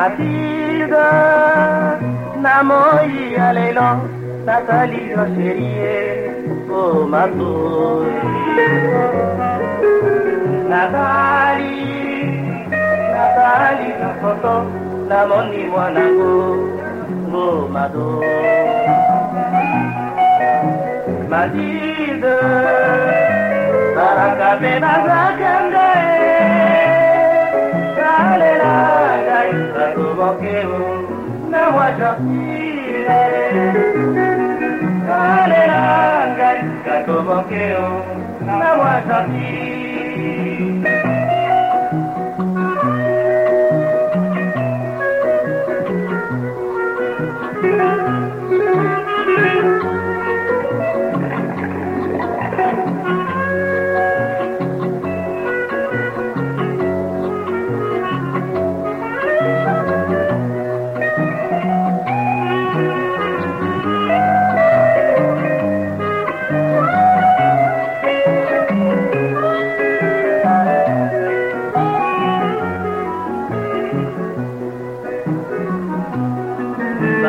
matilde na moi ya lelo nazali yo sherie o matoi nazali nazali na foto namoni mwanango o mado matilde baraka mpe nazaka Keo na wajafile Kaleranga Katomokeo na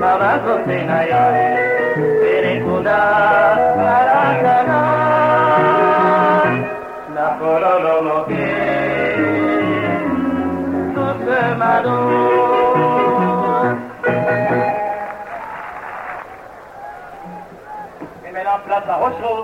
مواقف حیات بر خدا حراسنا نقرر مقیم صبح مدون Et maintenant, place à Rochereau.